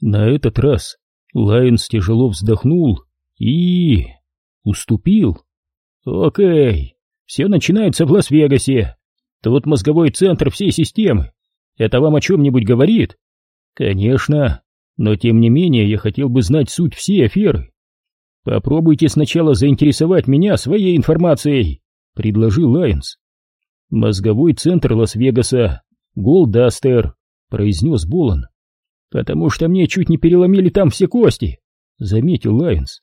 На этот раз Лайонс тяжело вздохнул и... уступил. Окей, все начинается в Лас-Вегасе. Тут мозговой центр всей системы. Это вам о чем-нибудь говорит? Конечно, но тем не менее я хотел бы знать суть всей аферы. Попробуйте сначала заинтересовать меня своей информацией, предложил Лайонс. Мозговой центр Лас-Вегаса, Голдастер, произнес Болан. Потому что мне чуть не переломили там все кости, заметил Лайонс.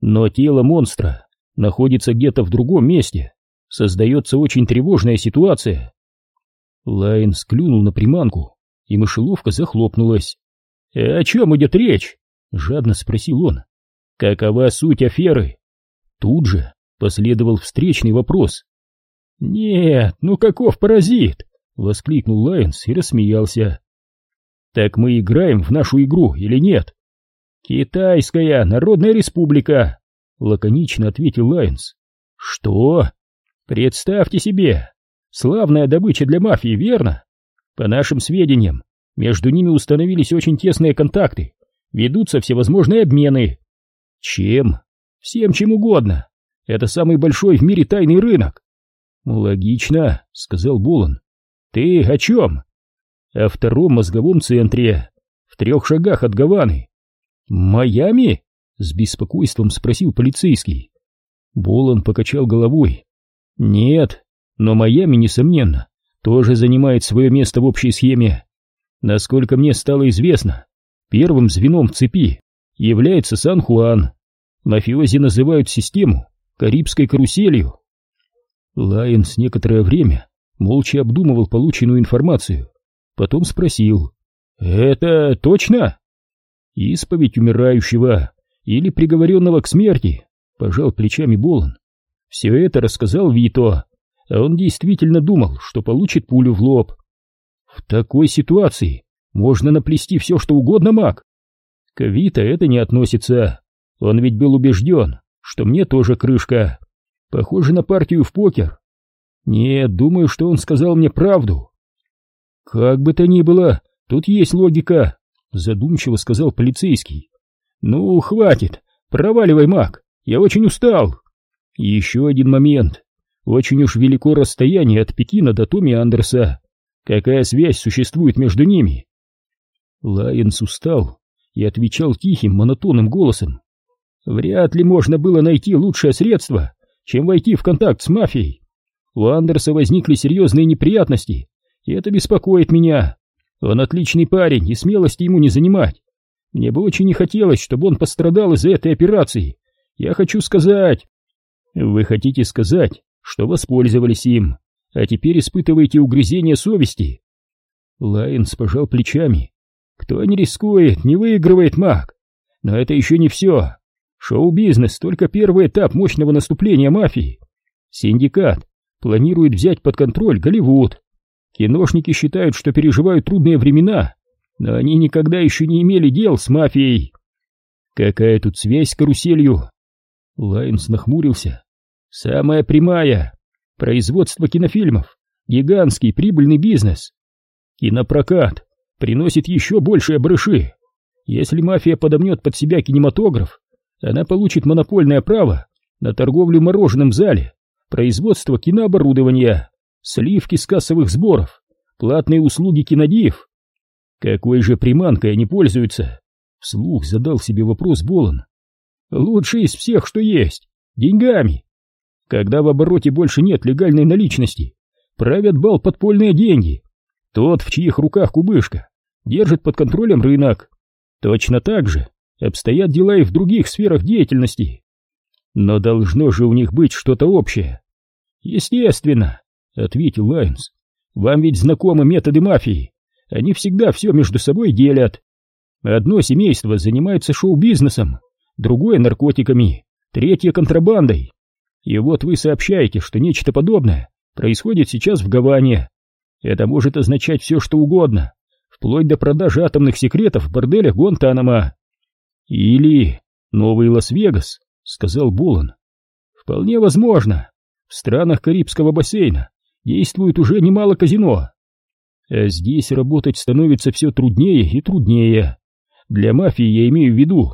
Но тело монстра находится где-то в другом месте. Создается очень тревожная ситуация. Лайонс клюнул на приманку, и мышеловка захлопнулась. «О чем идет речь?» — жадно спросил он. «Какова суть аферы?» Тут же последовал встречный вопрос. «Нет, ну каков паразит?» — воскликнул Лайонс и рассмеялся. «Так мы играем в нашу игру или нет?» «Китайская Народная Республика», — лаконично ответил Лайонс. «Что?» «Представьте себе, славная добыча для мафии, верно? По нашим сведениям, между ними установились очень тесные контакты, ведутся всевозможные обмены. Чем? Всем чем угодно. Это самый большой в мире тайный рынок. Логично, сказал Булан. Ты о чем? О втором мозговом центре, в трех шагах от Гаваны. Майами? С беспокойством спросил полицейский. Болон покачал головой. Нет, но Майами, несомненно, тоже занимает свое место в общей схеме. Насколько мне стало известно, первым звеном в цепи является Сан-Хуан. Мафиози называют систему Карибской каруселью. Лайенс некоторое время молча обдумывал полученную информацию, потом спросил «Это точно?» «Исповедь умирающего или приговоренного к смерти», — пожал плечами Болон. «Все это рассказал Вито, а он действительно думал, что получит пулю в лоб. В такой ситуации можно наплести все, что угодно, маг. К Вита это не относится. Он ведь был убежден, что мне тоже крышка. Похоже на партию в покер. Нет, думаю, что он сказал мне правду. Как бы то ни было, тут есть логика, задумчиво сказал полицейский. Ну, хватит, проваливай, маг, я очень устал. Еще один момент. Очень уж велико расстояние от Пекина до Томми Андерса. Какая связь существует между ними? Лайенс устал и отвечал тихим, монотонным голосом. Вряд ли можно было найти лучшее средство, чем войти в контакт с мафией. У Андерса возникли серьезные неприятности, и это беспокоит меня. Он отличный парень, и смелости ему не занимать. Мне бы очень не хотелось, чтобы он пострадал из-за этой операции. Я хочу сказать... Вы хотите сказать, что воспользовались им, а теперь испытываете угрызение совести. Лайонс пожал плечами. Кто не рискует, не выигрывает, Мак. Но это еще не все. Шоу-бизнес — только первый этап мощного наступления мафии. Синдикат планирует взять под контроль Голливуд. Киношники считают, что переживают трудные времена, но они никогда еще не имели дел с мафией. Какая тут связь с каруселью? Лайнс нахмурился. Самая прямая. Производство кинофильмов. Гигантский прибыльный бизнес. Кинопрокат приносит еще большие брыши. Если мафия подомнет под себя кинематограф, она получит монопольное право на торговлю мороженым в зале, производство кинооборудования, сливки с кассовых сборов, платные услуги кинодив. Какой же приманкой они пользуются? Вслух задал себе вопрос Болон. Лучше из всех, что есть. Деньгами. Когда в обороте больше нет легальной наличности, правят бал подпольные деньги. Тот, в чьих руках кубышка, держит под контролем рынок. Точно так же обстоят дела и в других сферах деятельности. Но должно же у них быть что-то общее. Естественно, ответил Лайонс. Вам ведь знакомы методы мафии. Они всегда все между собой делят. Одно семейство занимается шоу-бизнесом, другое наркотиками, третье контрабандой. И вот вы сообщаете, что нечто подобное происходит сейчас в Гаване. Это может означать все, что угодно, вплоть до продажи атомных секретов в борделях Гуантанамо. Или Новый Лас-Вегас, сказал Болан. Вполне возможно. В странах Карибского бассейна действует уже немало казино. А здесь работать становится все труднее и труднее. Для мафии я имею в виду.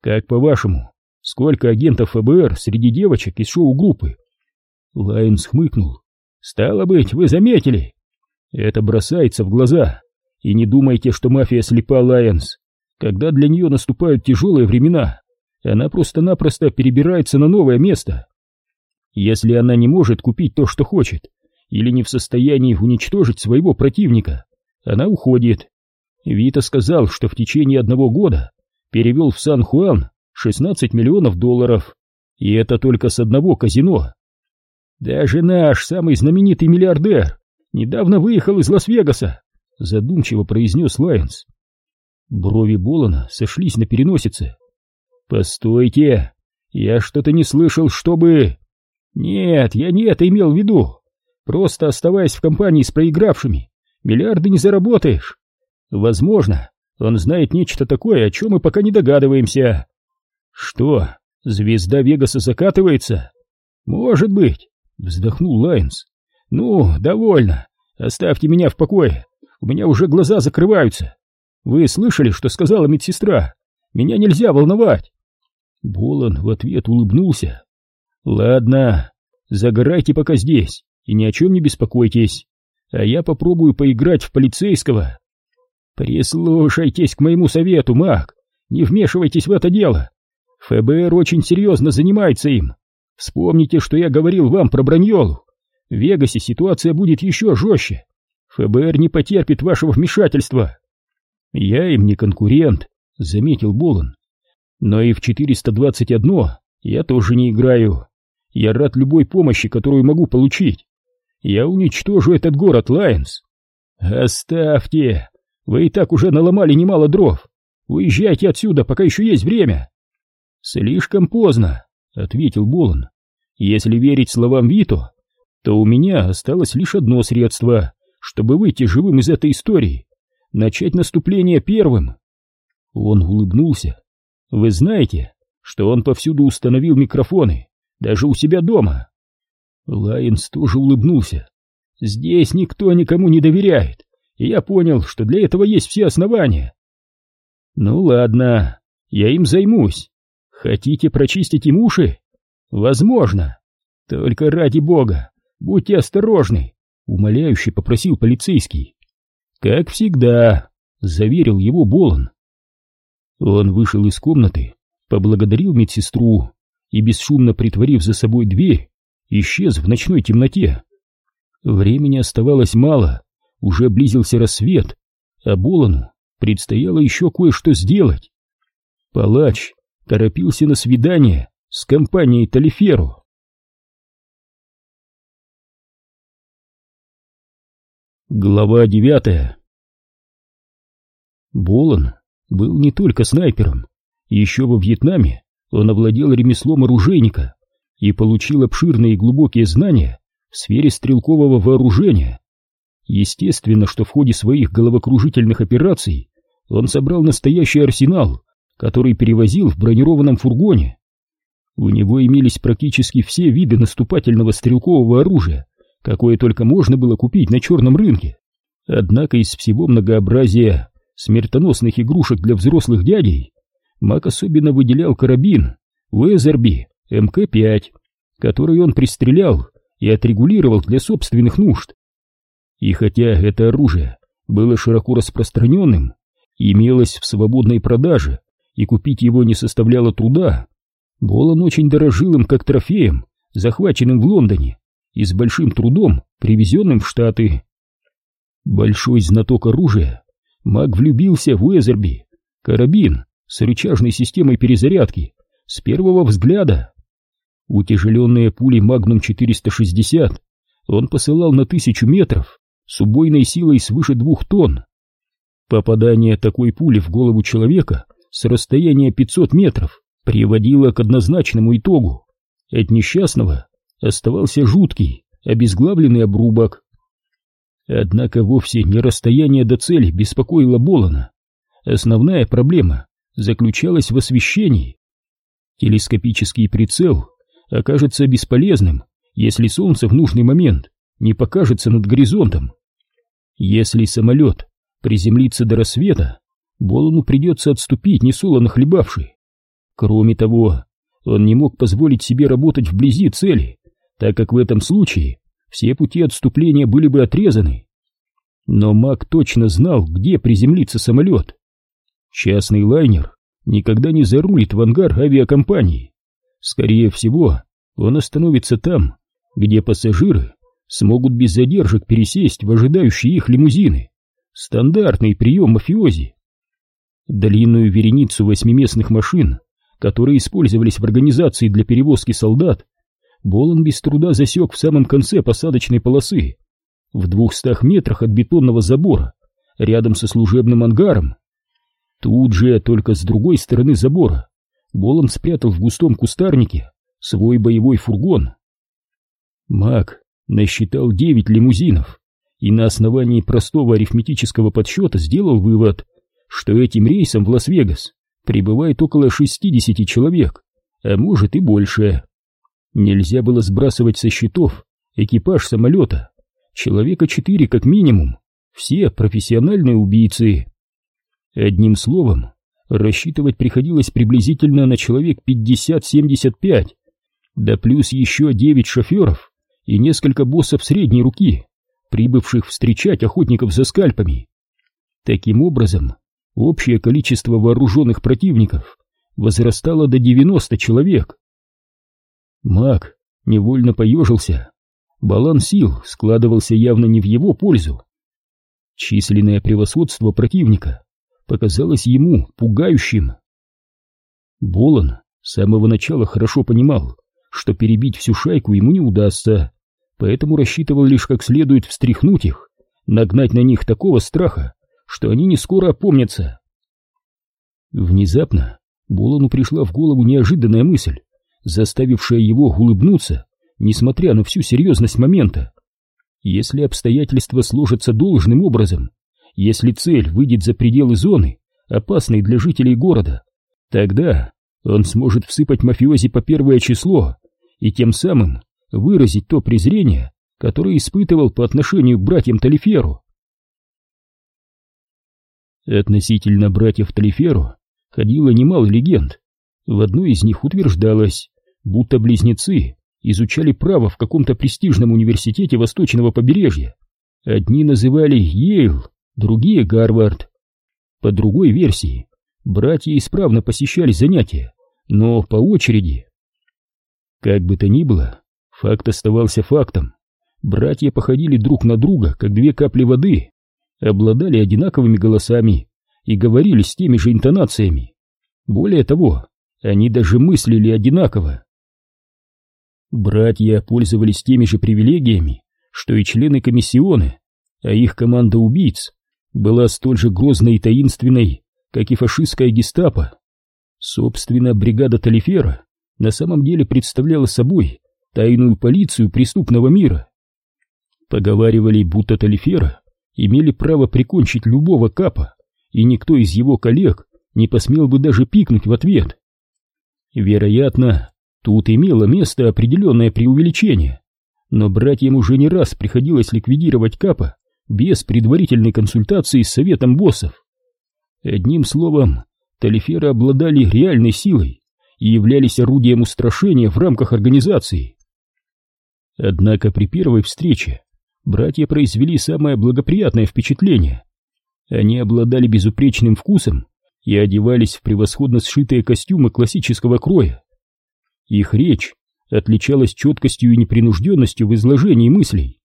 Как по-вашему, сколько агентов ФБР среди девочек из шоу-группы? Лайонс хмыкнул. Стало быть, вы заметили? Это бросается в глаза. И не думайте, что мафия слепа, Лайонс. Когда для нее наступают тяжелые времена, она просто-напросто перебирается на новое место. Если она не может купить то, что хочет, или не в состоянии уничтожить своего противника, она уходит. Вита сказал, что в течение одного года перевел в Сан-Хуан 16 миллионов долларов, и это только с одного казино. Даже наш самый знаменитый миллиардер недавно выехал из Лас-Вегаса, задумчиво произнес Лайонс. Брови Болана сошлись на переносице. «Постойте, я что-то не слышал, чтобы...» «Нет, я не это имел в виду. Просто оставаясь в компании с проигравшими, миллиарды не заработаешь. Возможно, он знает нечто такое, о чем мы пока не догадываемся». «Что, звезда Вегаса закатывается?» «Может быть», — вздохнул Лайнс. «Ну, довольно. Оставьте меня в покое. У меня уже глаза закрываются. Вы слышали, что сказала медсестра? Меня нельзя волновать. Болон в ответ улыбнулся. Ладно, загорайте пока здесь и ни о чем не беспокойтесь, а я попробую поиграть в полицейского. Прислушайтесь к моему совету, Мак, не вмешивайтесь в это дело. ФБР очень серьезно занимается им. Вспомните, что я говорил вам про Браньолу. В Вегасе ситуация будет еще жестче. ФБР не потерпит вашего вмешательства. Я им не конкурент, заметил Болон. Но и в 421 я тоже не играю. Я рад любой помощи, которую могу получить. Я уничтожу этот город, Лайнс. Оставьте. Вы и так уже наломали немало дров. Уезжайте отсюда, пока еще есть время. Слишком поздно, ответил Болон. Если верить словам Вито, то у меня осталось лишь одно средство, чтобы выйти живым из этой истории начать наступление первым. Он улыбнулся. Вы знаете, что он повсюду установил микрофоны, даже у себя дома. Лайенс тоже улыбнулся. Здесь никто никому не доверяет, и я понял, что для этого есть все основания. Ну ладно, я им займусь. Хотите прочистить им уши? Возможно. Только ради бога, будьте осторожны, умоляюще попросил полицейский. «Как всегда», — заверил его Болон. Он вышел из комнаты, поблагодарил медсестру и, бесшумно притворив за собой дверь, исчез в ночной темноте. Времени оставалось мало, уже близился рассвет, а Болону предстояло еще кое-что сделать. Палач торопился на свидание с компанией Талиферу. Глава девятая Болон был не только снайпером. Еще во Вьетнаме он овладел ремеслом оружейника и получил обширные и глубокие знания в сфере стрелкового вооружения. Естественно, что в ходе своих головокружительных операций он собрал настоящий арсенал, который перевозил в бронированном фургоне. У него имелись практически все виды наступательного стрелкового оружия, какое только можно было купить на черном рынке. Однако из всего многообразия смертоносных игрушек для взрослых дядей Мак особенно выделял карабин Уэзерби МК-5, который он пристрелял и отрегулировал для собственных нужд. И хотя это оружие было широко распространенным, имелось в свободной продаже, и купить его не составляло труда, Болон очень дорожил им как трофеем, захваченным в Лондоне и с большим трудом привезенным в Штаты. Большой знаток оружия, маг влюбился в Уэзерби, карабин с рычажной системой перезарядки, с первого взгляда. Утяжеленные пули Магнум 460 он посылал на тысячу метров с убойной силой свыше двух тонн. Попадание такой пули в голову человека с расстояния 500 метров приводило к однозначному итогу. От несчастного оставался жуткий, обезглавленный обрубок. Однако вовсе не расстояние до цели беспокоило Болона. Основная проблема заключалась в освещении. Телескопический прицел окажется бесполезным, если солнце в нужный момент не покажется над горизонтом. Если самолет приземлится до рассвета, Болону придется отступить, несолоно хлебавший. Кроме того, он не мог позволить себе работать вблизи цели, так как в этом случае все пути отступления были бы отрезаны. Но Мак точно знал, где приземлится самолет. Частный лайнер никогда не зарулит в ангар авиакомпании. Скорее всего, он остановится там, где пассажиры смогут без задержек пересесть в ожидающие их лимузины. Стандартный прием мафиози. Длинную вереницу восьмиместных машин, которые использовались в организации для перевозки солдат, Болон без труда засек в самом конце посадочной полосы, в двухстах метрах от бетонного забора, рядом со служебным ангаром. Тут же, только с другой стороны забора, Болон спрятал в густом кустарнике свой боевой фургон. Мак насчитал девять лимузинов и на основании простого арифметического подсчета сделал вывод, что этим рейсом в Лас-Вегас прибывает около 60 человек, а может и больше. Нельзя было сбрасывать со счетов экипаж самолета, человека четыре как минимум, все профессиональные убийцы. Одним словом, рассчитывать приходилось приблизительно на человек 50-75, да плюс еще девять шоферов и несколько боссов средней руки, прибывших встречать охотников за скальпами. Таким образом, общее количество вооруженных противников возрастало до 90 человек. Маг невольно поежился. Баланс сил складывался явно не в его пользу. Численное превосходство противника показалось ему пугающим. Болон с самого начала хорошо понимал, что перебить всю шайку ему не удастся, поэтому рассчитывал лишь как следует встряхнуть их, нагнать на них такого страха, что они не скоро опомнятся. Внезапно Болону пришла в голову неожиданная мысль, заставившая его улыбнуться, несмотря на всю серьезность момента. Если обстоятельства сложатся должным образом, если цель выйдет за пределы зоны, опасной для жителей города, тогда он сможет всыпать мафиози по первое число и тем самым выразить то презрение, которое испытывал по отношению к братьям Талиферу. Относительно братьев Талиферу ходило немало легенд. В одной из них утверждалось, будто близнецы изучали право в каком-то престижном университете восточного побережья. Одни называли Йейл, другие Гарвард. По другой версии, братья исправно посещали занятия, но по очереди. Как бы то ни было, факт оставался фактом. Братья походили друг на друга, как две капли воды, обладали одинаковыми голосами и говорили с теми же интонациями. Более того, они даже мыслили одинаково. Братья пользовались теми же привилегиями, что и члены комиссионы, а их команда убийц была столь же грозной и таинственной, как и фашистская гестапо. Собственно, бригада Талифера на самом деле представляла собой тайную полицию преступного мира. Поговаривали, будто Талифера имели право прикончить любого капа, и никто из его коллег не посмел бы даже пикнуть в ответ. Вероятно, тут имело место определенное преувеличение, но братьям уже не раз приходилось ликвидировать капа без предварительной консультации с советом боссов. Одним словом, Талиферы обладали реальной силой и являлись орудием устрашения в рамках организации. Однако при первой встрече братья произвели самое благоприятное впечатление. Они обладали безупречным вкусом и одевались в превосходно сшитые костюмы классического кроя. Их речь отличалась четкостью и непринужденностью в изложении мыслей.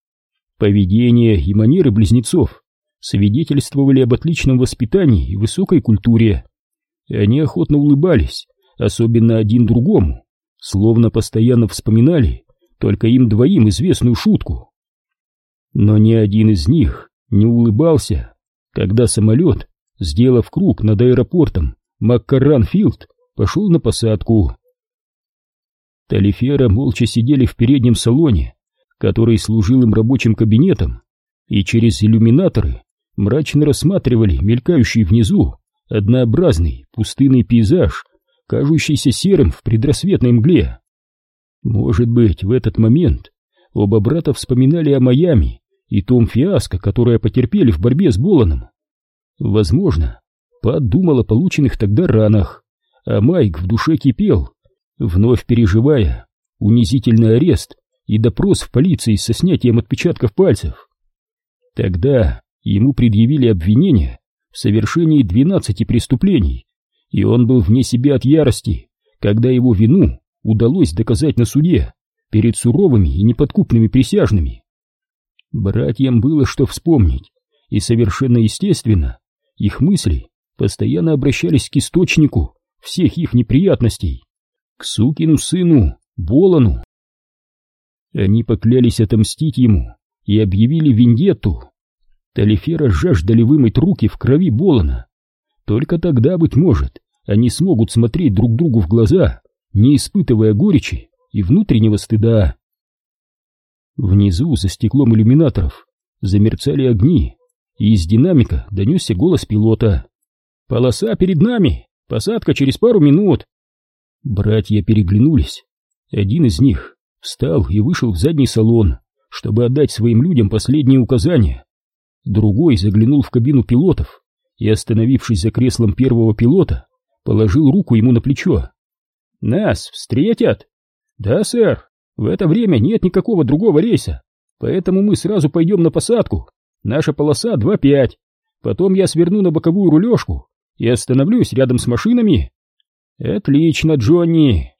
Поведение и манеры близнецов свидетельствовали об отличном воспитании и высокой культуре. Они охотно улыбались, особенно один другому, словно постоянно вспоминали только им двоим известную шутку. Но ни один из них не улыбался, когда самолет, сделав круг над аэропортом Маккаранфилд, пошел на посадку. Талифера молча сидели в переднем салоне, который служил им рабочим кабинетом, и через иллюминаторы мрачно рассматривали мелькающий внизу однообразный пустынный пейзаж, кажущийся серым в предрассветной мгле. Может быть, в этот момент оба брата вспоминали о Майами и том фиаско, которое потерпели в борьбе с Боланом. Возможно, подумал о полученных тогда ранах, а Майк в душе кипел, вновь переживая унизительный арест и допрос в полиции со снятием отпечатков пальцев. Тогда ему предъявили обвинение в совершении 12 преступлений, и он был вне себя от ярости, когда его вину удалось доказать на суде перед суровыми и неподкупными присяжными. Братьям было что вспомнить, и совершенно естественно их мысли постоянно обращались к источнику всех их неприятностей, к сукину сыну Болону. Они поклялись отомстить ему и объявили вендетту. Талифера жаждали вымыть руки в крови Болона. Только тогда, быть может, они смогут смотреть друг другу в глаза, не испытывая горечи и внутреннего стыда. Внизу, за стеклом иллюминаторов, замерцали огни, и из динамика донесся голос пилота. «Полоса перед нами! Посадка через пару минут!» Братья переглянулись. Один из них встал и вышел в задний салон, чтобы отдать своим людям последние указания. Другой заглянул в кабину пилотов и, остановившись за креслом первого пилота, положил руку ему на плечо. «Нас встретят?» «Да, сэр, в это время нет никакого другого рейса, поэтому мы сразу пойдем на посадку. Наша полоса 2-5. Потом я сверну на боковую рулежку и остановлюсь рядом с машинами». «Отлично, Джонни!»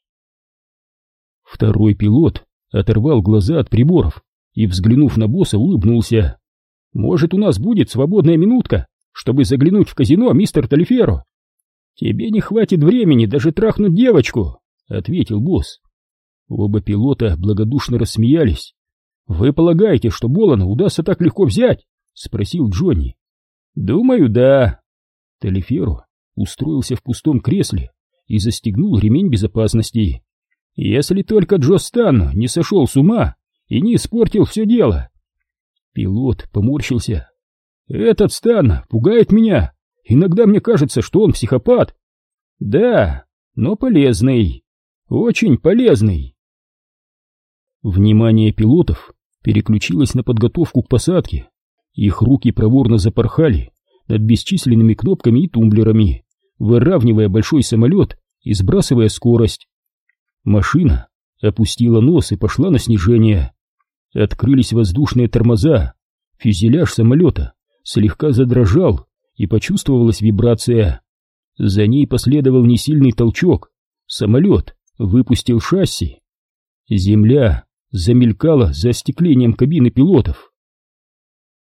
Второй пилот оторвал глаза от приборов и, взглянув на босса, улыбнулся. «Может, у нас будет свободная минутка, чтобы заглянуть в казино, мистер Талиферо?» «Тебе не хватит времени даже трахнуть девочку», — ответил босс. Оба пилота благодушно рассмеялись. «Вы полагаете, что Болана удастся так легко взять?» — спросил Джонни. «Думаю, да». Талиферо устроился в пустом кресле и застегнул ремень безопасности. Если только Джо Стан не сошел с ума и не испортил все дело. Пилот поморщился. Этот Стан пугает меня. Иногда мне кажется, что он психопат. Да, но полезный. Очень полезный. Внимание пилотов переключилось на подготовку к посадке. Их руки проворно запорхали над бесчисленными кнопками и тумблерами, выравнивая большой самолет и сбрасывая скорость. Машина опустила нос и пошла на снижение. Открылись воздушные тормоза. Фюзеляж самолета слегка задрожал, и почувствовалась вибрация. За ней последовал несильный толчок. Самолет выпустил шасси. Земля замелькала за остеклением кабины пилотов.